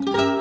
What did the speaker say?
Bye.